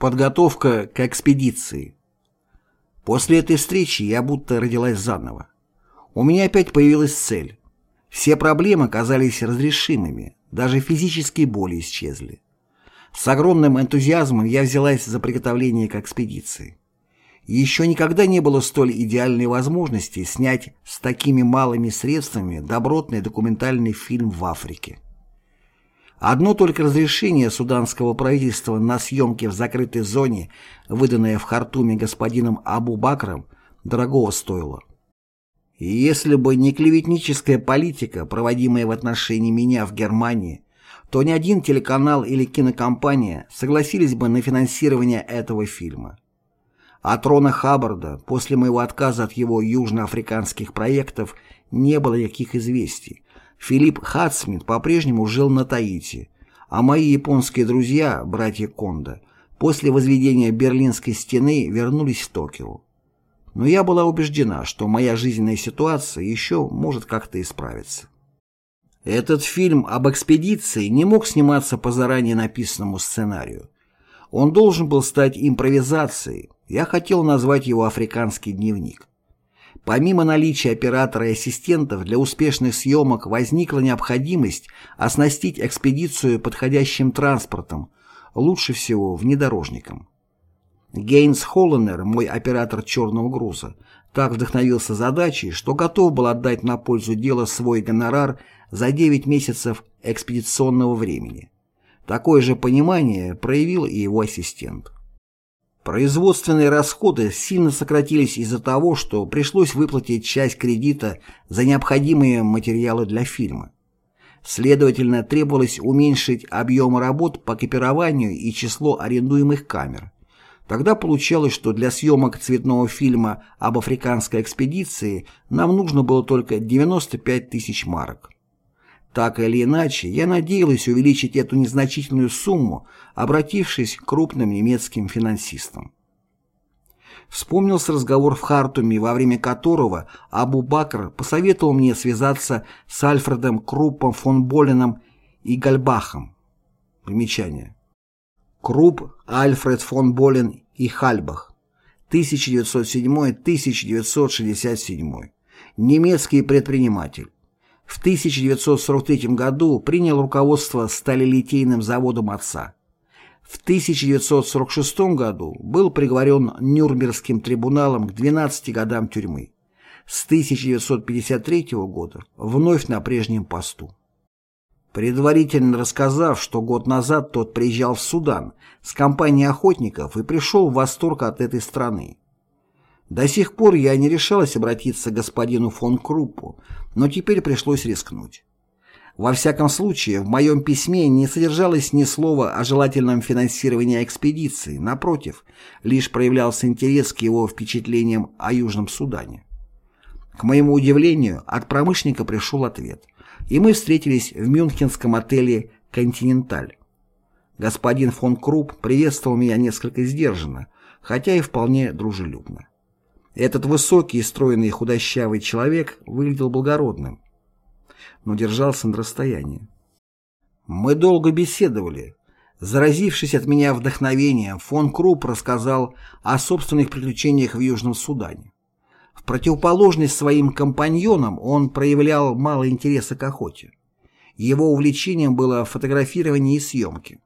Подготовка к экспедиции. После этой встречи я будто родилась заново. У меня опять появилась цель. Все проблемы казались разрешимыми, даже физические боли исчезли. С огромным энтузиазмом я взялась за приготовление к экспедиции. Еще никогда не было столь идеальной возможности снять с такими малыми средствами добротный документальный фильм в Африке. Одно только разрешение суданского правительства на съемки в закрытой зоне, выданное в Хартуме господином Абу Бакром, дорогого стоило. Если бы не клеветническая политика, проводимая в отношении меня в Германии, то ни один телеканал или кинокомпания согласились бы на финансирование этого фильма. От Рона Хаббарда после моего отказа от его южноафриканских проектов не было никаких известий, Филипп Хатсмит по-прежнему жил на Таити, а мои японские друзья, братья Кондо, после возведения Берлинской стены вернулись в Токио. Но я была убеждена, что моя жизненная ситуация еще может как-то исправиться. Этот фильм об экспедиции не мог сниматься по заранее написанному сценарию. Он должен был стать импровизацией, я хотел назвать его «Африканский дневник». Помимо наличия оператора и ассистентов, для успешных съемок возникла необходимость оснастить экспедицию подходящим транспортом, лучше всего внедорожником. Гейнс Холленер, мой оператор «Черного груза», так вдохновился задачей, что готов был отдать на пользу дела свой гонорар за 9 месяцев экспедиционного времени. Такое же понимание проявил и его ассистент. Производственные расходы сильно сократились из-за того, что пришлось выплатить часть кредита за необходимые материалы для фильма. Следовательно, требовалось уменьшить объем работ по копированию и число арендуемых камер. Тогда получалось, что для съемок цветного фильма об африканской экспедиции нам нужно было только 95 тысяч марок. Так или иначе, я надеялась увеличить эту незначительную сумму, обратившись к крупным немецким финансистам. Вспомнился разговор в Хартуме, во время которого Абу Бакр посоветовал мне связаться с Альфредом Круппом фон Болином и Гальбахом. Примечание. Крупп, Альфред фон Болин и Хальбах. 1907-1967. Немецкий предприниматель. В 1943 году принял руководство сталелитейным заводом отца. В 1946 году был приговорен Нюрнбергским трибуналом к 12 годам тюрьмы. С 1953 года вновь на прежнем посту. Предварительно рассказав, что год назад тот приезжал в Судан с компанией охотников и пришел в восторг от этой страны. До сих пор я не решалась обратиться к господину фон Круппу, но теперь пришлось рискнуть. Во всяком случае, в моем письме не содержалось ни слова о желательном финансировании экспедиции, напротив, лишь проявлялся интерес к его впечатлениям о Южном Судане. К моему удивлению, от промышленника пришел ответ, и мы встретились в мюнхенском отеле «Континенталь». Господин фон Крупп приветствовал меня несколько сдержанно, хотя и вполне дружелюбно. Этот высокий, стройный худощавый человек выглядел благородным, но держался на расстоянии. Мы долго беседовали. Заразившись от меня вдохновением, фон Крупп рассказал о собственных приключениях в Южном Судане. В противоположность своим компаньонам он проявлял мало интереса к охоте. Его увлечением было фотографирование и съемки.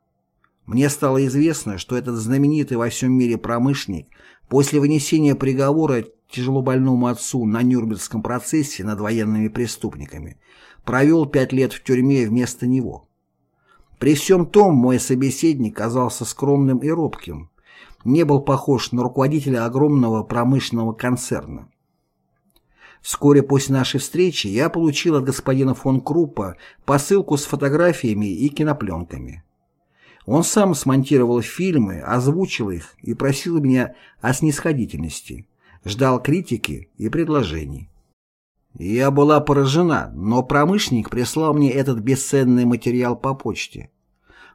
Мне стало известно, что этот знаменитый во всем мире промышленник после вынесения приговора тяжелобольному отцу на Нюрнбергском процессе над военными преступниками провел пять лет в тюрьме вместо него. При всем том мой собеседник казался скромным и робким, не был похож на руководителя огромного промышленного концерна. Вскоре после нашей встречи я получил от господина фон Круппа посылку с фотографиями и кинопленками. Он сам смонтировал фильмы, озвучил их и просил меня о снисходительности, ждал критики и предложений. Я была поражена, но промышленник прислал мне этот бесценный материал по почте.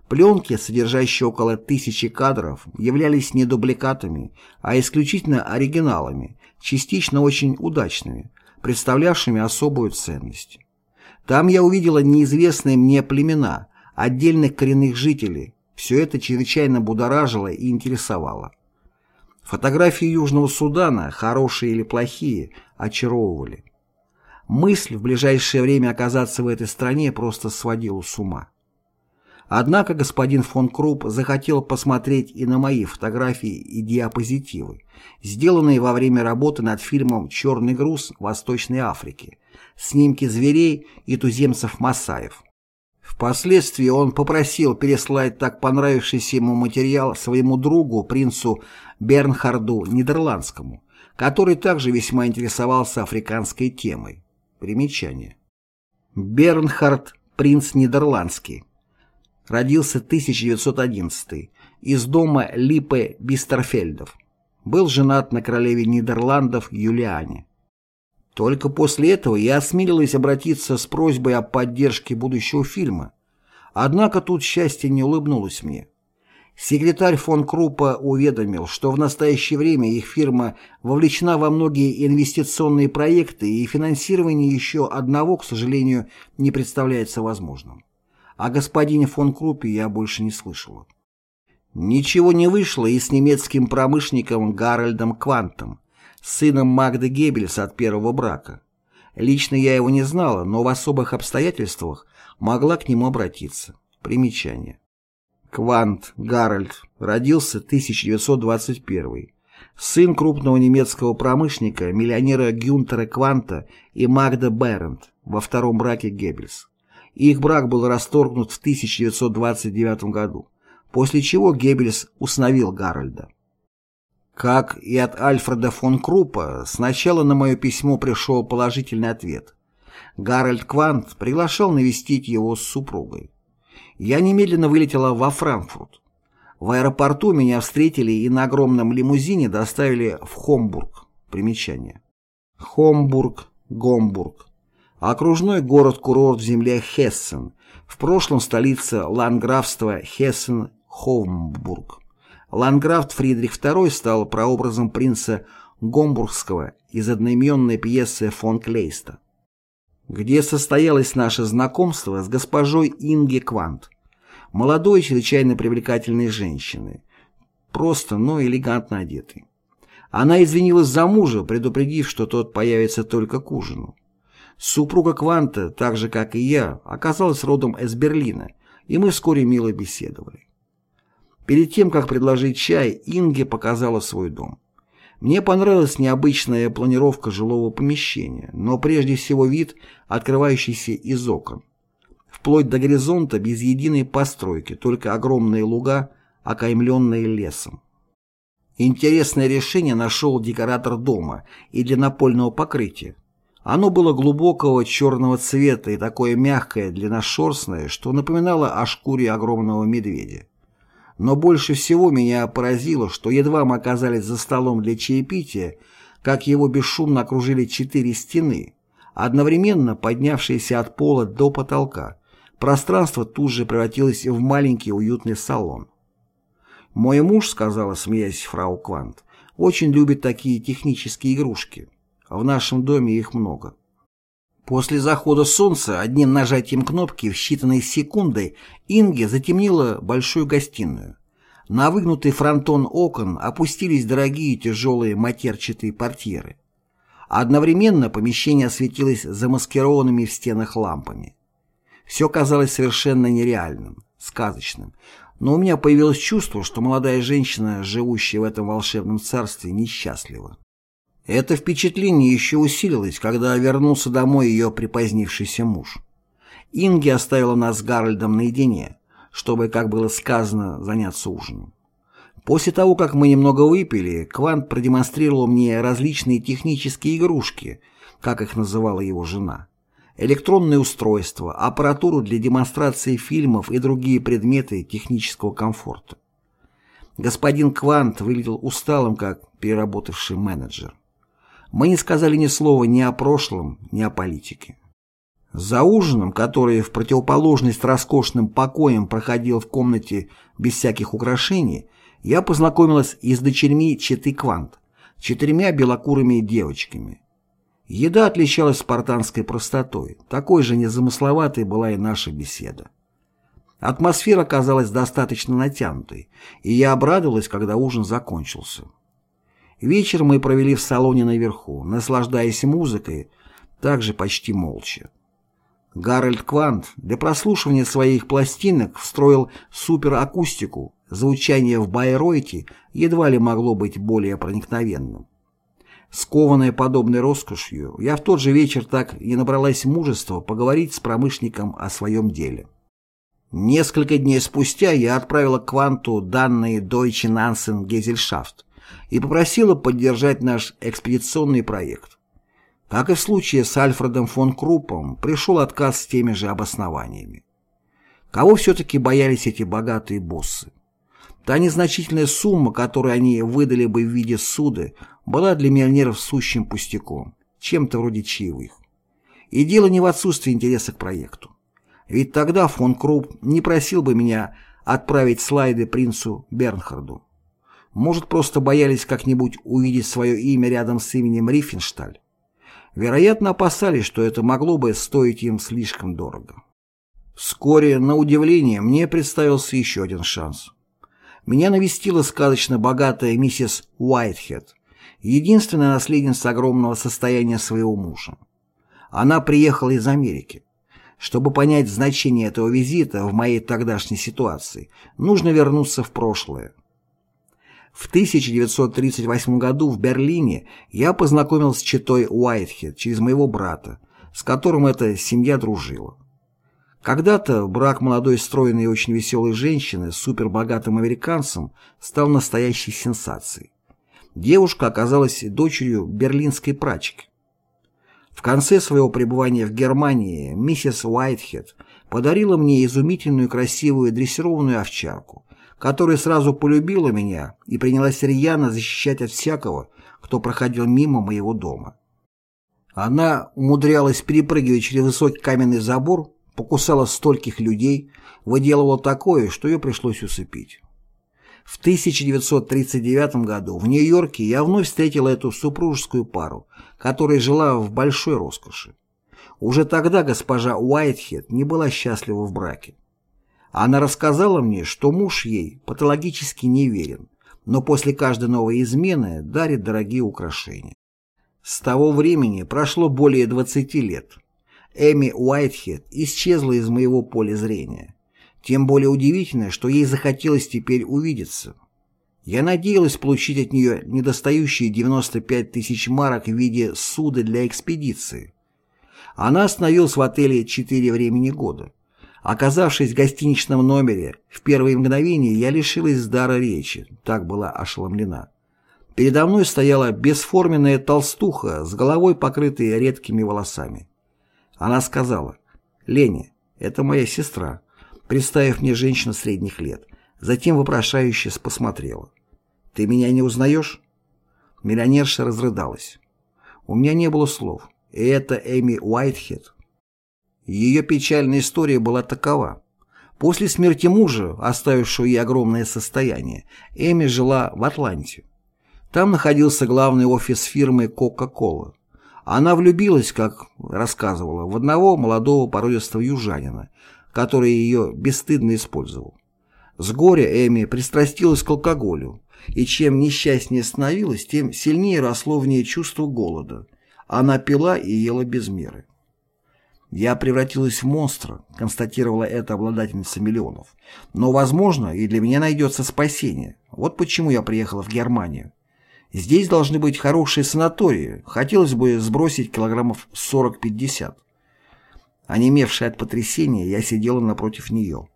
Пленки, содержащие около тысячи кадров, являлись не дубликатами, а исключительно оригиналами, частично очень удачными, представлявшими особую ценность. Там я увидела неизвестные мне племена, отдельных коренных жителей, Все это чрезвычайно будоражило и интересовало. Фотографии Южного Судана, хорошие или плохие, очаровывали. Мысль в ближайшее время оказаться в этой стране просто сводила с ума. Однако господин фон Крупп захотел посмотреть и на мои фотографии и диапозитивы, сделанные во время работы над фильмом «Черный груз» Восточной Африки, снимки зверей и туземцев Масаев. Впоследствии он попросил переслать так понравившийся ему материал своему другу, принцу Бернхарду Нидерландскому, который также весьма интересовался африканской темой. Примечание. Бернхард, принц Нидерландский. Родился 1911 из дома Липе Бистерфельдов. Был женат на королеве Нидерландов Юлиане. Только после этого я осмелилась обратиться с просьбой о поддержке будущего фильма. Однако тут счастье не улыбнулось мне. Секретарь фон Круппа уведомил, что в настоящее время их фирма вовлечена во многие инвестиционные проекты и финансирование еще одного, к сожалению, не представляется возможным. О господине фон Круппе я больше не слышала. Ничего не вышло и с немецким промышленником Гарольдом Квантом, сыном Магды Геббельс от первого брака. Лично я его не знала, но в особых обстоятельствах могла к нему обратиться. Примечание. Квант Гарольд родился 1921 сын крупного немецкого промышленника, миллионера Гюнтера Кванта и Магда Берент во втором браке Геббельс. Их брак был расторгнут в 1929 году, после чего Геббельс усыновил Гарольда. Как и от Альфреда фон Круппа, сначала на мое письмо пришел положительный ответ. Гарольд Квант приглашал навестить его с супругой. Я немедленно вылетела во Франкфурт. В аэропорту меня встретили и на огромном лимузине доставили в Хомбург. Примечание. Хомбург, Гомбург. Окружной город-курорт в земле Хессен. В прошлом столица ландграфства Хессен-Хомбург. Ландграфт Фридрих II стал прообразом принца Гомбургского из одноименной пьесы фон Клейста, где состоялось наше знакомство с госпожой Инге Квант, молодой, чрезвычайно привлекательной женщиной, просто, но элегантно одетой. Она извинилась за мужа, предупредив, что тот появится только к ужину. Супруга Кванта, так же как и я, оказалась родом из Берлина, и мы вскоре мило беседовали. Перед тем, как предложить чай, Инге показала свой дом. Мне понравилась необычная планировка жилого помещения, но прежде всего вид, открывающийся из окон. Вплоть до горизонта без единой постройки, только огромные луга, окаймленные лесом. Интересное решение нашел декоратор дома и для напольного покрытия. Оно было глубокого черного цвета и такое мягкое, длинношерстное, что напоминало о шкуре огромного медведя. Но больше всего меня поразило, что едва мы оказались за столом для чаепития, как его бесшумно окружили четыре стены, одновременно поднявшиеся от пола до потолка. Пространство тут же превратилось в маленький уютный салон. «Мой муж, — сказала, смеясь фрау Квант, — очень любит такие технические игрушки. В нашем доме их много. После захода солнца одним нажатием кнопки в считанные секунды Инге затемнила большую гостиную. На выгнутый фронтон окон опустились дорогие тяжелые матерчатые портьеры. Одновременно помещение осветилось замаскированными в стенах лампами. Все казалось совершенно нереальным, сказочным, но у меня появилось чувство, что молодая женщина, живущая в этом волшебном царстве, несчастлива. Это впечатление еще усилилось, когда вернулся домой ее припозднившийся муж. Инги оставила нас с Гарольдом наедине, чтобы, как было сказано, заняться ужином. После того, как мы немного выпили, Квант продемонстрировал мне различные технические игрушки, как их называла его жена, электронные устройства, аппаратуру для демонстрации фильмов и другие предметы технического комфорта. Господин Квант выглядел усталым, как переработавший менеджер. Мы не сказали ни слова ни о прошлом, ни о политике. За ужином, который в противоположность роскошным покоям проходил в комнате без всяких украшений, я познакомилась и с дочерьми Четы Квант, четырьмя белокурыми девочками. Еда отличалась спартанской простотой, такой же незамысловатой была и наша беседа. Атмосфера казалась достаточно натянутой, и я обрадовалась, когда ужин закончился. Вечер мы провели в салоне наверху, наслаждаясь музыкой, также почти молча. Гарольд Квант для прослушивания своих пластинок встроил суперакустику, звучание в Байройте едва ли могло быть более проникновенным. Скованная подобной роскошью, я в тот же вечер так и набралась мужества поговорить с промышленником о своем деле. Несколько дней спустя я отправила Кванту данные Deutsche Nansen Gesellschaft и попросила поддержать наш экспедиционный проект. Как и в случае с Альфредом фон Круппом, пришел отказ с теми же обоснованиями. Кого все-таки боялись эти богатые боссы? Та незначительная сумма, которую они выдали бы в виде суды, была для миллионеров сущим пустяком, чем-то вроде чаевых. И дело не в отсутствии интереса к проекту. Ведь тогда фон Крупп не просил бы меня отправить слайды принцу Бернхарду. Может, просто боялись как-нибудь увидеть свое имя рядом с именем Рифеншталь. Вероятно, опасались, что это могло бы стоить им слишком дорого. Вскоре, на удивление, мне представился еще один шанс. Меня навестила сказочно богатая миссис Уайтхед, единственная наследница огромного состояния своего мужа. Она приехала из Америки. Чтобы понять значение этого визита в моей тогдашней ситуации, нужно вернуться в прошлое. В 1938 году в Берлине я познакомился с читой Уайтхед через моего брата, с которым эта семья дружила. Когда-то брак молодой стройной и очень веселой женщины с супербогатым американцем стал настоящей сенсацией. Девушка оказалась дочерью берлинской прачки. В конце своего пребывания в Германии миссис Уайтхед подарила мне изумительную красивую дрессированную овчарку, которая сразу полюбила меня и принялась рьяно защищать от всякого, кто проходил мимо моего дома. Она умудрялась перепрыгивать через высокий каменный забор, покусала стольких людей, выделывала такое, что ее пришлось усыпить. В 1939 году в Нью-Йорке я вновь встретил эту супружескую пару, которая жила в большой роскоши. Уже тогда госпожа Уайтхед не была счастлива в браке. Она рассказала мне, что муж ей патологически неверен, но после каждой новой измены дарит дорогие украшения. С того времени прошло более 20 лет. Эми Уайтхед исчезла из моего поля зрения. Тем более удивительно, что ей захотелось теперь увидеться. Я надеялась получить от нее недостающие 95 тысяч марок в виде суда для экспедиции. Она остановилась в отеле «Четыре времени года». Оказавшись в гостиничном номере, в первые мгновения я лишилась дара речи, так была ошеломлена. Передо мной стояла бесформенная толстуха с головой, покрытой редкими волосами. Она сказала, «Леня, это моя сестра», представив мне женщину средних лет. Затем вопрошающе посмотрела. «Ты меня не узнаешь?» Миллионерша разрыдалась. У меня не было слов. И это Эми Уайтхед. Ее печальная история была такова. После смерти мужа, оставившего ей огромное состояние, Эми жила в Атланте. Там находился главный офис фирмы Coca-Cola. Она влюбилась, как рассказывала, в одного молодого породистого южанина, который ее бесстыдно использовал. С горя Эми пристрастилась к алкоголю, и чем несчастнее становилась, тем сильнее росло в ней чувство голода. Она пила и ела без меры. «Я превратилась в монстра», — констатировала эта обладательница миллионов. «Но, возможно, и для меня найдется спасение. Вот почему я приехала в Германию. Здесь должны быть хорошие санатории. Хотелось бы сбросить килограммов 40-50». Онемевшая от потрясения, я сидела напротив нее.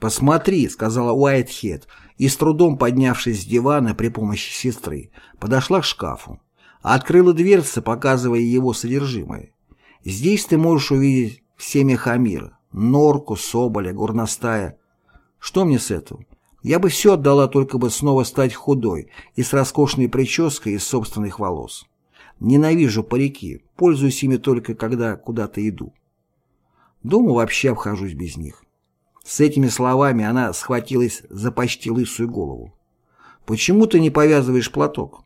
«Посмотри», — сказала Уайтхед, и с трудом поднявшись с дивана при помощи сестры, подошла к шкафу. Открыла дверцы, показывая его содержимое. Здесь ты можешь увидеть все меха мира. Норку, соболя, горностая. Что мне с этого? Я бы все отдала, только бы снова стать худой и с роскошной прической из собственных волос. Ненавижу парики, пользуюсь ими только когда куда-то иду. Дома вообще обхожусь без них. С этими словами она схватилась за почти лысую голову. «Почему ты не повязываешь платок?»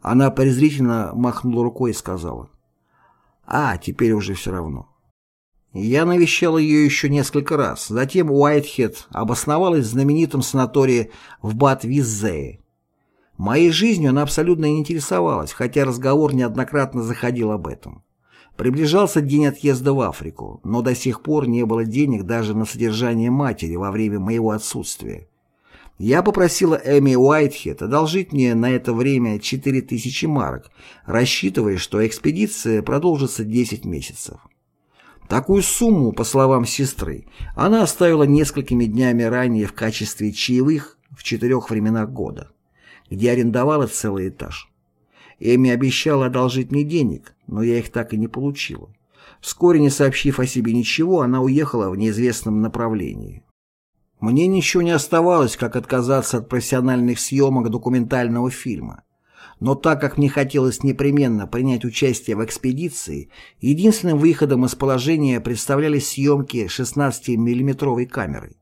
Она презрительно махнула рукой и сказала. А, теперь уже все равно. Я навещал ее еще несколько раз. Затем Уайтхед обосновалась в знаменитом санатории в Бат-Виззее. Моей жизнью она абсолютно не интересовалась, хотя разговор неоднократно заходил об этом. Приближался день отъезда в Африку, но до сих пор не было денег даже на содержание матери во время моего отсутствия. Я попросила Эми Уайтхед одолжить мне на это время 4000 марок, рассчитывая, что экспедиция продолжится 10 месяцев. Такую сумму, по словам сестры, она оставила несколькими днями ранее в качестве чаевых в четырех временах года, где арендовала целый этаж. Эми обещала одолжить мне денег, но я их так и не получила. Вскоре, не сообщив о себе ничего, она уехала в неизвестном направлении. Мне ничего не оставалось, как отказаться от профессиональных съемок документального фильма. Но так как мне хотелось непременно принять участие в экспедиции, единственным выходом из положения представлялись съемки 16-миллиметровой камерой.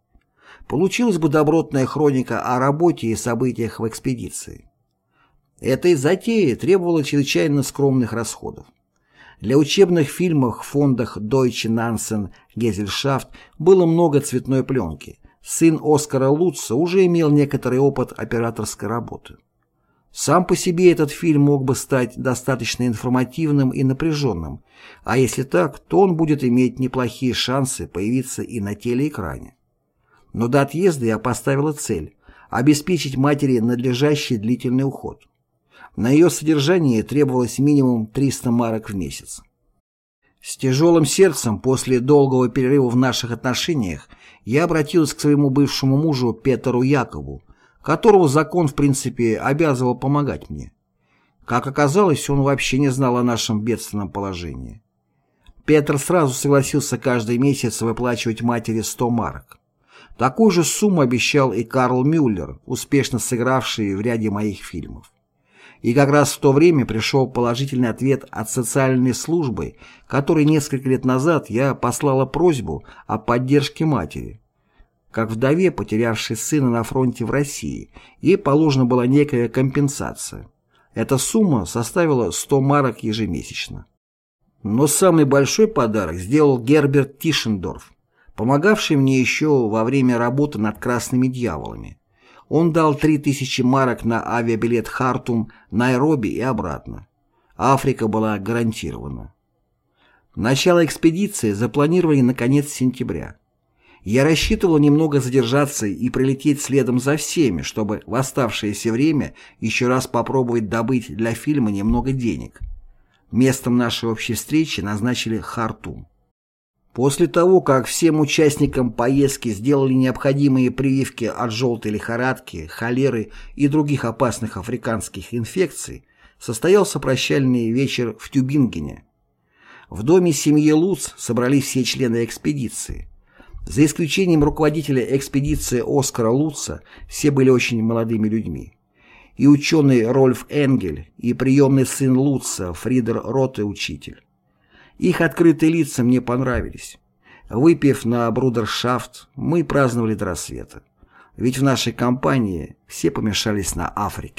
Получилась бы добротная хроника о работе и событиях в экспедиции. Этой затеи требовало чрезвычайно скромных расходов. Для учебных фильмов в фондах Deutsche Nansen Gesellschaft было много цветной пленки. Сын Оскара Лутца уже имел некоторый опыт операторской работы. Сам по себе этот фильм мог бы стать достаточно информативным и напряженным, а если так, то он будет иметь неплохие шансы появиться и на телеэкране. Но до отъезда я поставила цель – обеспечить матери надлежащий длительный уход. На ее содержание требовалось минимум 300 марок в месяц. С тяжелым сердцем после долгого перерыва в наших отношениях я обратилась к своему бывшему мужу Петеру Якову, которого закон в принципе обязывал помогать мне. Как оказалось, он вообще не знал о нашем бедственном положении. Петр сразу согласился каждый месяц выплачивать матери 100 марок. Такую же сумму обещал и Карл Мюллер, успешно сыгравший в ряде моих фильмов. И как раз в то время пришел положительный ответ от социальной службы, которой несколько лет назад я послала просьбу о поддержке матери как вдове, потерявшей сына на фронте в России, ей положена была некая компенсация. Эта сумма составила 100 марок ежемесячно. Но самый большой подарок сделал Герберт Тишендорф, помогавший мне еще во время работы над «Красными дьяволами». Он дал 3000 марок на авиабилет Хартум, Найроби и обратно. Африка была гарантирована. Начало экспедиции запланировали на конец сентября. Я рассчитывал немного задержаться и прилететь следом за всеми, чтобы в оставшееся время еще раз попробовать добыть для фильма немного денег. Местом нашей общей встречи назначили Хартум. После того, как всем участникам поездки сделали необходимые прививки от желтой лихорадки, холеры и других опасных африканских инфекций, состоялся прощальный вечер в Тюбингене. В доме семьи Луц собрались все члены экспедиции. За исключением руководителя экспедиции Оскара Лутца, все были очень молодыми людьми. И ученый Рольф Энгель, и приемный сын Лутца Фридер Роте учитель. Их открытые лица мне понравились. Выпив на брудершафт, мы праздновали до рассвета. Ведь в нашей компании все помешались на Африке.